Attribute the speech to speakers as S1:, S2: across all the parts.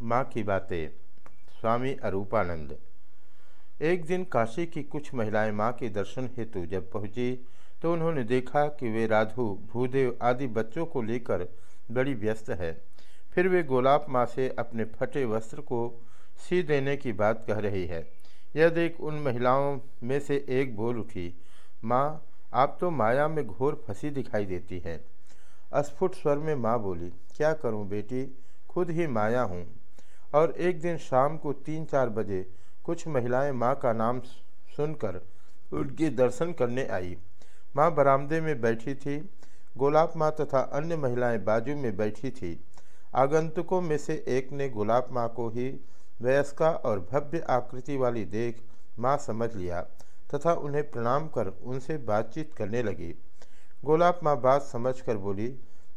S1: माँ की बातें। स्वामी अरूपानंद। एक दिन काशी की कुछ महिलाएँ माँ के दर्शन हेतु जब पहुँची तो उन्होंने देखा कि वे राधु, भूदेव आदि बच्चों को लेकर बड़ी व्यस्त है। फिर वे गोलाब माँ से अपने फटे वस्त्र को सी देने की बात कह रही है। यह देख उन महिलाओं में से एक बोल उठी, माँ, आप तो माया में घोर फंसी दिखाई देती हैं। अस्फुट स्वर में माँ बोली, क्या करूँ बेटी? खुद ही माया हूँ। और एक दिन शाम को तीन चार बजे कुछ महिलाएँ माँ का नाम सुनकर उनके दर्शन करने आई। माँ बरामदे में बैठी थी, गोलाब माँ तथा अन्य महिलाएँ बाजू में बैठी थी। आगंतुकों में से एक ने गुलाब माँ को ही वयस्का और भव्य आकृति वाली देख माँ समझ लिया तथा उन्हें प्रणाम कर उनसे बातचीत करने लगी। गोलाब माँ बात समझकर बोली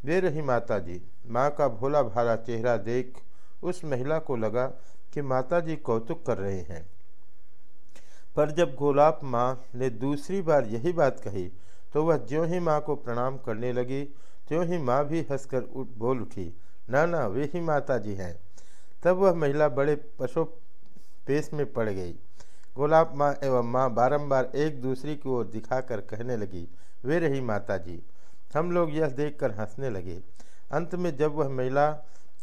S1: वे रही माता जी माँ का भोला भाला चेहरा देख उस महिला को लगा कि माता जी कौतुक कर रहे हैं। पर जब गोलाब माँ ने दूसरी बार यही बात कही तो वह ज्यों ही माँ को प्रणाम करने लगी, त्यों ही माँ भी हंसकर उठ बोल उठी ना ना वे ही माता जी हैं। तब वह महिला बड़े पशु पेश में पड़ गई। गोलाब माँ एवं माँ बारंबार एक दूसरी की ओर दिखाकर कहने लगी, वे रही माता जी हम लोग यह देखकर हंसने लगे। अंत में जब वह महिला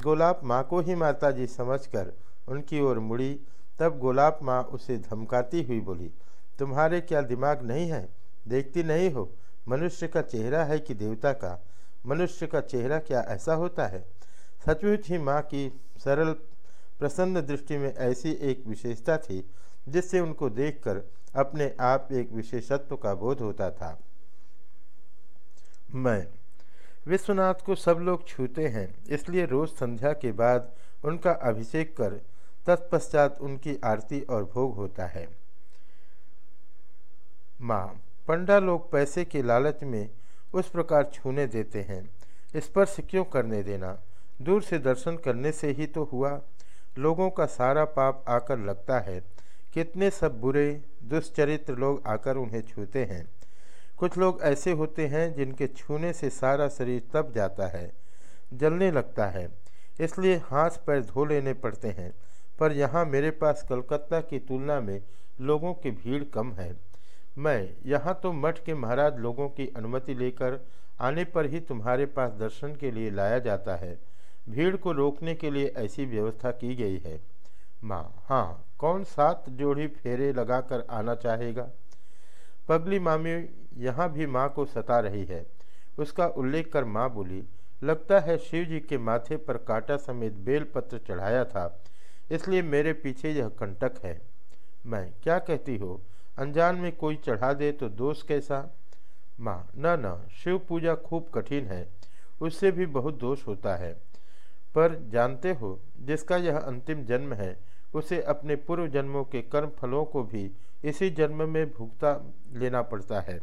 S1: गोलाब माँ को ही माता जी समझकर उनकी ओर मुड़ी। तब गोलाब माँ उसे धमकाती हुई बोली, तुम्हारे क्या दिमाग नहीं है? देखती नहीं हो? मनुष्य का चेहरा है कि देवता का? मनुष्य का चेहरा क्या ऐसा होता है? सचमुच ही माँ की सरल, प्रसन्न दृष्टि में ऐसी एक विशेषता थी, जिससे उनको देखकर अपने आप एक विशेषत्व का बोध होता था। मैं विश्वनाथ को सब लोग छूते हैं, इसलिए रोज संध्या के बाद उनका अभिषेक कर तत्पश्चात उनकी आरती और भोग होता है। माँ, पंडा लोग पैसे के लालच में उस प्रकार छूने देते हैं। स्पर्श क्यों करने देना? दूर से दर्शन करने से ही तो हुआ। लोगों का सारा पाप आकर लगता है। कितने सब बुरे, दुष्चरित्र लोग आकर उन्हें छूते हैं। कुछ लोग ऐसे होते हैं जिनके छूने से सारा शरीर तप जाता है, जलने लगता है, इसलिए हाथ पैर धो लेने पड़ते हैं। पर यहाँ मेरे पास कलकत्ता की तुलना में लोगों की भीड़ कम है। मैं यहाँ तो मठ के महाराज लोगों की अनुमति लेकर आने पर ही तुम्हारे पास दर्शन के लिए लाया जाता है। भीड़ को रोकने के लिए ऐसी व्यवस्था की गई है। माँ हाँ कौन सात जोड़ी फेरे लगाकर आना चाहेगा? पगली मामी यहाँ भी माँ को सता रही है। उसका उल्लेख कर माँ बोली, लगता है शिव जी के माथे पर कांटा समेत बेलपत्र चढ़ाया था, इसलिए मेरे पीछे यह कंटक है। मैं, क्या कहती हो? अनजान में कोई चढ़ा दे तो दोष कैसा? माँ, न न, शिव पूजा खूब कठिन है, उससे भी बहुत दोष होता है। पर जानते हो, जिसका यह अंतिम जन्म है उसे अपने पूर्व जन्मों के कर्म फलों को भी इसी जन्म में भुगता लेना पड़ता है।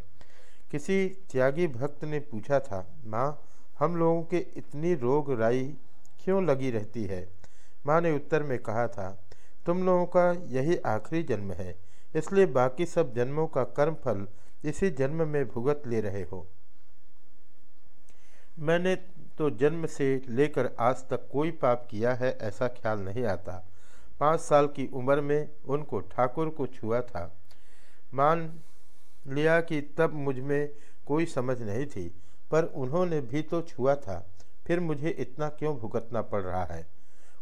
S1: किसी त्यागी भक्त ने पूछा था, माँ, हम लोगों के इतनी रोग राई क्यों लगी रहती है? माँ ने उत्तर में कहा था, तुम लोगों का यही आखिरी जन्म है, इसलिए बाकी सब जन्मों का कर्म फल इसी जन्म में भुगत ले रहे हो। मैंने तो जन्म से लेकर आज तक कोई पाप किया है ऐसा ख्याल नहीं आता। पाँच साल की उम्र में उनको ठाकुर को छुआ था। मान लिया कि तब मुझमें कोई समझ नहीं थी, पर उन्होंने भी तो छुआ था। फिर मुझे इतना क्यों भुगतना पड़ रहा है?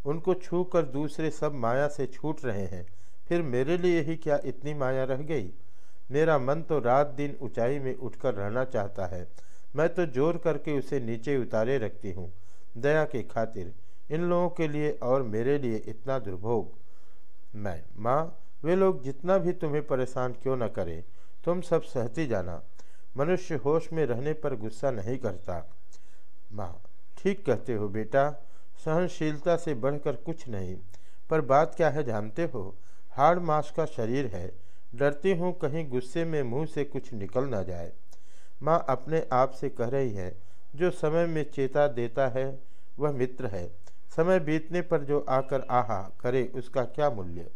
S1: उनको छू कर दूसरे सब माया से छूट रहे हैं। फिर मेरे लिए ही क्या इतनी माया रह गई? मेरा मन तो रात दिन ऊंचाई में उठकर रहना चाहता है। मैं तो ज़ोर करके उसे नीचे उतारे रखती हूँ, दया के खातिर। इन लोगों के लिए और मेरे लिए इतना दुर्भोग। मैं, माँ, वे लोग जितना भी तुम्हें परेशान क्यों न करें, तुम सब सहती जाना। मनुष्य होश में रहने पर गुस्सा नहीं करता। माँ, ठीक कहते हो बेटा, सहनशीलता से बढ़कर कुछ नहीं, पर बात क्या है जानते हो? हाड़ मास का शरीर है, डरती हूँ कहीं गुस्से में मुँह से कुछ निकल ना जाए। माँ अपने आप से कह रही है, जो समय में चेता देता है, वह मित्र है। समय बीतने पर जो आकर आहा करे उसका क्या मूल्य?